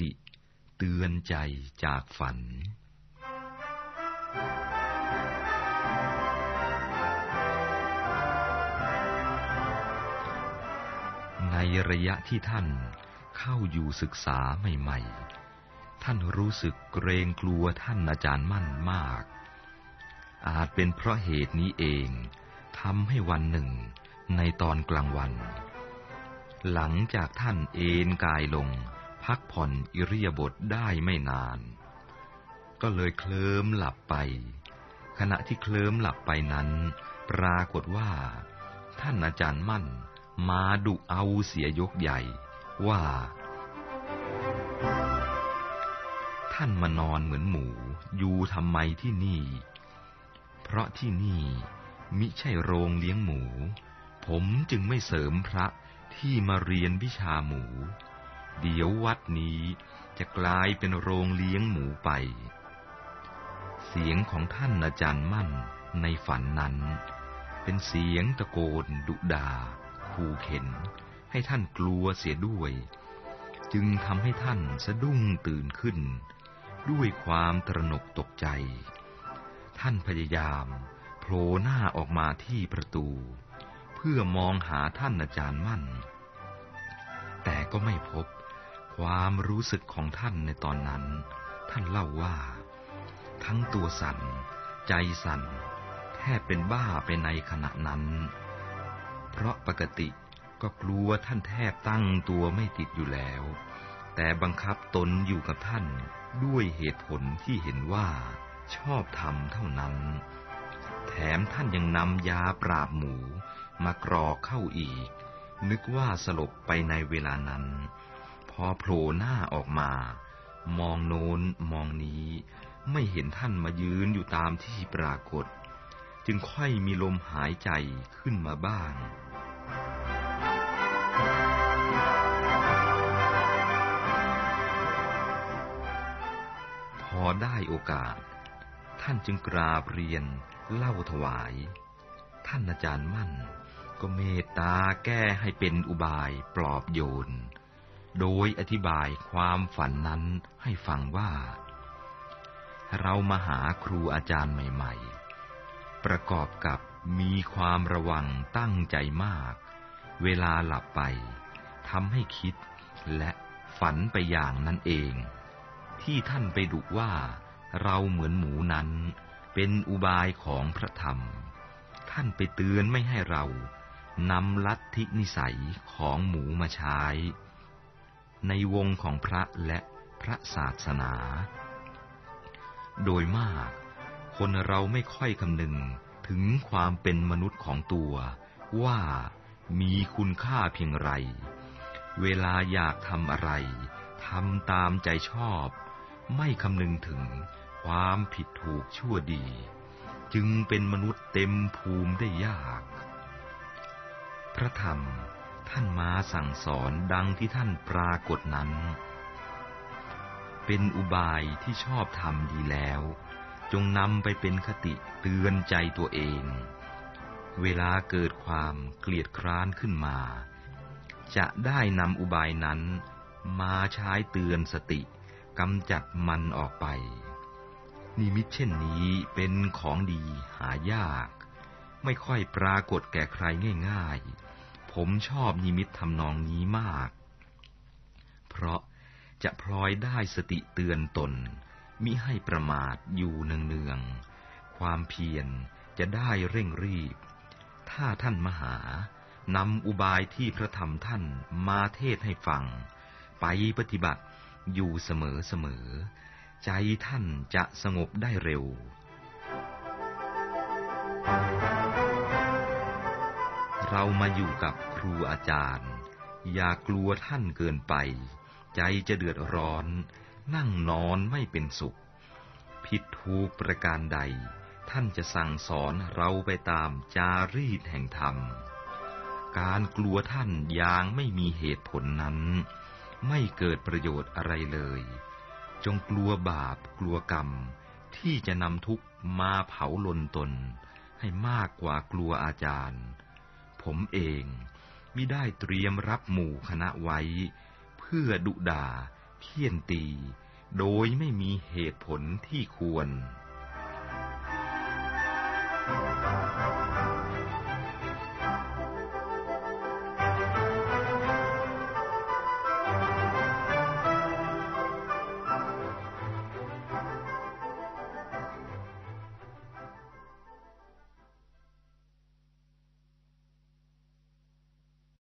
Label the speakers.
Speaker 1: ติ เตือนใจจากฝัน ในระยะที่ท่านเข้าอยู่ศึกษาใหม่ ๆ ท่านรู้สึกเกรงกลัวท่านอาจารย์มั่นมาก อาจเป็นเพราะเหตุนี้เองทำให้วันหนึ่งในตอนกลางวัน หลังจากท่านเอนกายลง พักผ่อนอิริยาบถได้ไม่นาน ก็เลยเคลิ้มหลับไป ขณะที่เคลิ้มหลับไปนั้น ปรากฏว่า ท่านอาจารย์มั่นมาดุเอาเสียยกใหญ่ว่า ท่านมานอนเหมือนหมู อยู่ทำไมที่นี่ เพราะที่นี่มิใช่โรงเลี้ยงหมู ผมจึงไม่เสริมพระที่มาเรียนวิชาหมู เดี๋ยววัดนี้จะกลายเป็นโรงเลี้ยงหมูไป เสียงของท่านอาจารย์มั่นในฝันนั้น เป็นเสียงตะโกนดุดาขู่เข็น ให้ท่านกลัวเสียด้วย จึงทำให้ท่านสะดุ้งตื่นขึ้น ด้วยความตระหนกตกใจ ท่านพยายามโผล่หน้าออกมาที่ประตู เพื่อมองหาท่านอาจารย์มั่น แต่ก็ไม่พบ ความรู้สึกของท่านในตอนนั้น ท่านเล่าว่า ทั้งตัวสั่น ใจสั่น แทบเป็นบ้าไปในขณะนั้น เพราะปกติก็กลัวท่านแทบตั้งตัวไม่ติดอยู่แล้ว แต่บังคับตนอยู่กับท่านด้วยเหตุผลที่เห็นว่าชอบทำเท่านั้น แถมท่านยังนำยาปราบหมูมากรอกเข้าอีก นึกว่าสลบไปในเวลานั้น พอโผล่หน้าออกมา มองโน้นมองนี้ ไม่เห็นท่านมายืนอยู่ตามที่ปรากฏ จึงค่อยมีลมหายใจขึ้นมาบ้างพอได้โอกาส ท่านจึงกราบเรียนเล่าถวาย ท่านอาจารย์มั่น ก็เมตตาแก้ให้เป็นอุบายปลอบโยน โดยอธิบายความฝันนั้นให้ฟังว่า เรามาหาครูอาจารย์ใหม่ๆ ประกอบกับมีความระวังตั้งใจมาก เวลาหลับไปทำให้คิดและฝันไปอย่างนั้นเอง ที่ท่านไปดุว่าเราเหมือนหมูนั้น เป็นอุบายของพระธรรม ท่านไปเตือนไม่ให้เรานำลัทธินิสัยของหมูมาใช้ ในวงของพระและพระศาสนา โดยมาก คนเราไม่ค่อยคำนึงถึงความเป็นมนุษย์ของตัว ว่ามีคุณค่าเพียงไร เวลาอยากทำอะไรทำตามใจชอบ ไม่คำนึงถึงความผิดถูกชั่วดี จึงเป็นมนุษย์เต็มภูมิได้ยาก พระธรรม ท่านมาสั่งสอนดังที่ท่านปรากฏนั้น เป็นอุบายที่ชอบทำดีแล้ว จงนำไปเป็นคติเตือนใจตัวเอง เวลาเกิดความเกลียดคร้านขึ้นมา จะได้นำอุบายนั้น มาใช้เตือนสติกำจัดมันออกไป นิมิตเช่นนี้เป็นของดีหายาก ไม่ค่อยปรากฏแก่ใครง่าย ๆ ผมชอบนิมิตทำนองนี้มาก เพราะจะพลอยได้สติเตือนตน มิให้ประมาทอยู่เนืองๆ ความเพียรจะได้เร่งรีบ ถ้าท่านมหานำอุบายที่พระธรรมท่านมาเทศให้ฟัง ไปปฏิบัติอยู่เสมอๆ ใจท่านจะสงบได้เร็ว เรามาอยู่กับครูอาจารย์ อย่ากลัวท่านเกินไป ใจจะเดือดร้อน นั่งนอนไม่เป็นสุข ผิดถูกประการใด ท่านจะสั่งสอนเราไปตามจารีตแห่งธรรม การกลัวท่านอย่างไม่มีเหตุผลนั้น ไม่เกิดประโยชน์อะไรเลย จงกลัวบาปกลัวกรรม ที่จะนำทุกข์มาเผาลนตน ให้มากกว่ากลัวอาจารย์ ผมเองมิได้เตรียมรับหมู่คณะไว้ เพื่อดุด่า เที่ยนตี โดยไม่มีเหตุผลที่ควร